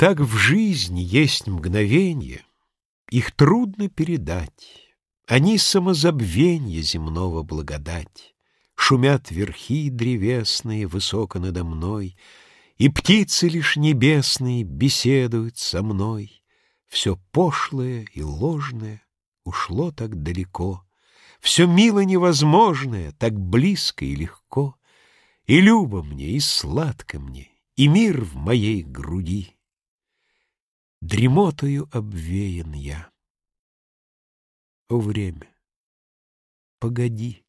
Так в жизни есть мгновенья, Их трудно передать. Они самозабвенья земного благодать. Шумят верхи древесные высоко надо мной, И птицы лишь небесные беседуют со мной. Все пошлое и ложное ушло так далеко, Все мило невозможное так близко и легко, И любо мне, и сладко мне, и мир в моей груди. Дремотою обвеян я. О, время, погоди!